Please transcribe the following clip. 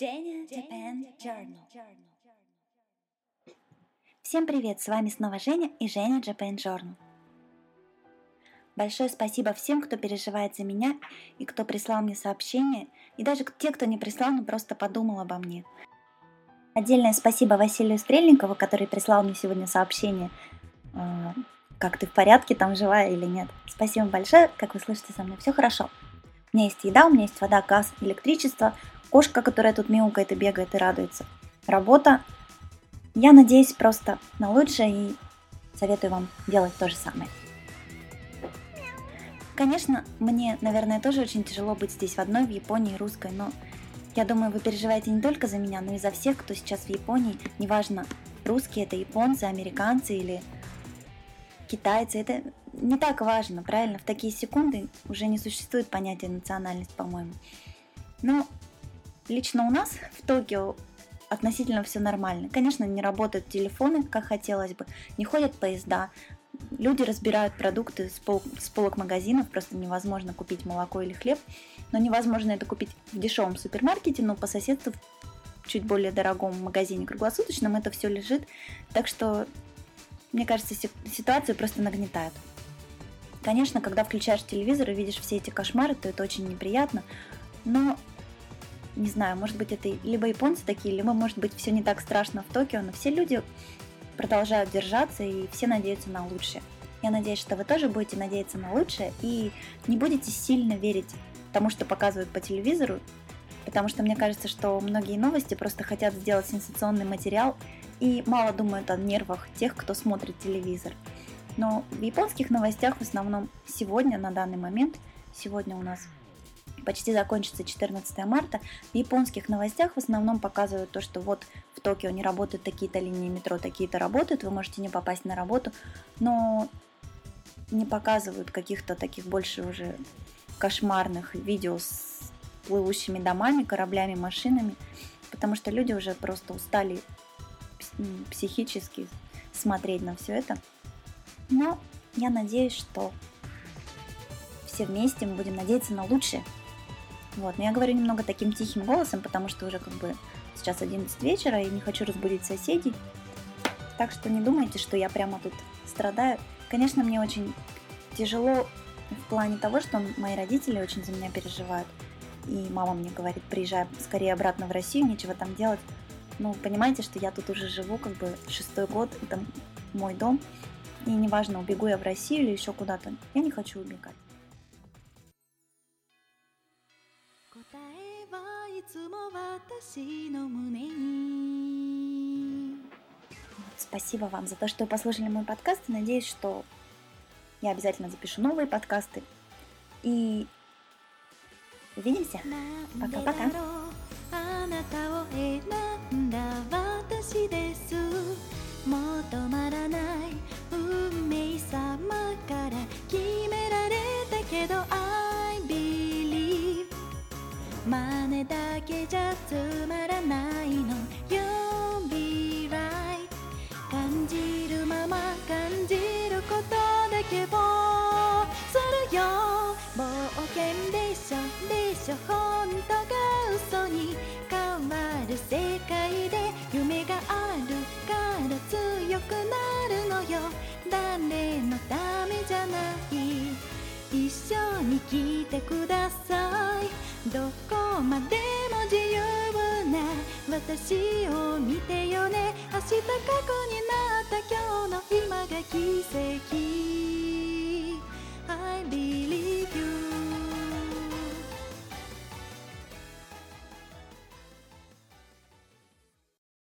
Jenny Japan Journal. Всем привет, с вами снова Женя и Женя Japan Journal. Большое спасибо всем, кто переживает за меня и кто прислал мне сообщения, и даже те, кто не прислал, но просто подумал обо мне. Отдельное спасибо Василию Стрельникову, который прислал мне сегодня сообщение, а, как ты в порядке, там живая или нет. Спасибо большое, как вы слышите со мной, все хорошо. У меня есть еда, у меня есть вода, газ, электричество, кошка, которая тут мяукает и бегает и радуется. Работа. Я надеюсь просто на лучшее и советую вам делать то же самое. Конечно, мне, наверное, тоже очень тяжело быть здесь в одной, в Японии, русской, но я думаю, вы переживаете не только за меня, но и за всех, кто сейчас в Японии. Неважно, русские это японцы, американцы или китайцы. Это не так важно, правильно? В такие секунды уже не существует понятия национальность, по-моему. Но лично у нас в Токио относительно все нормально. Конечно, не работают телефоны, как хотелось бы, не ходят поезда, люди разбирают продукты с, пол, с полок магазинов, просто невозможно купить молоко или хлеб, но невозможно это купить в дешевом супермаркете, но по соседству в чуть более дорогом магазине круглосуточном это все лежит, так что мне кажется, ситуацию просто нагнетают. Конечно, когда включаешь телевизор и видишь все эти кошмары, то это очень неприятно, но не знаю, может быть, это либо японцы такие, либо, может быть, все не так страшно в Токио, но все люди продолжают держаться и все надеются на лучшее. Я надеюсь, что вы тоже будете надеяться на лучшее и не будете сильно верить тому, что показывают по телевизору, потому что мне кажется, что многие новости просто хотят сделать сенсационный материал и мало думают о нервах тех, кто смотрит телевизор. Но в японских новостях в основном сегодня, на данный момент, сегодня у нас почти закончится 14 марта, в японских новостях в основном показывают то, что вот в Токио не работают такие-то линии метро, такие-то работают, вы можете не попасть на работу, но не показывают каких-то таких больше уже кошмарных видео с плывущими домами, кораблями, машинами, потому что люди уже просто устали психически смотреть на все это. Но я надеюсь, что все вместе мы будем надеяться на лучшее. Вот, но я говорю немного таким тихим голосом, потому что уже как бы сейчас 11 вечера и не хочу разбудить соседей. Так что не думайте, что я прямо тут страдаю. Конечно, мне очень тяжело в плане того, что мои родители очень за меня переживают. И мама мне говорит, приезжай скорее обратно в Россию, нечего там делать. Ну, понимаете, что я тут уже живу как бы шестой год, это мой дом. И неважно, убегу я в Россию или еще куда-то, я не хочу убегать. Спасибо вам за то, что послушали мой подкаст. И надеюсь, что я обязательно запишу новые подкасты. И увидимся. Пока-пока. 止まらない だけじゃつまらないの。You'll be right 感じるまま感じることだけをするよ。冒険でしょ。でしょ。本当が嘘に変わる世界で夢があるから強くなるのよ。誰のためじゃない。一緒に来てください。どこまでも自由な私を見てよね。明日過去になった今日の今が奇跡。I b e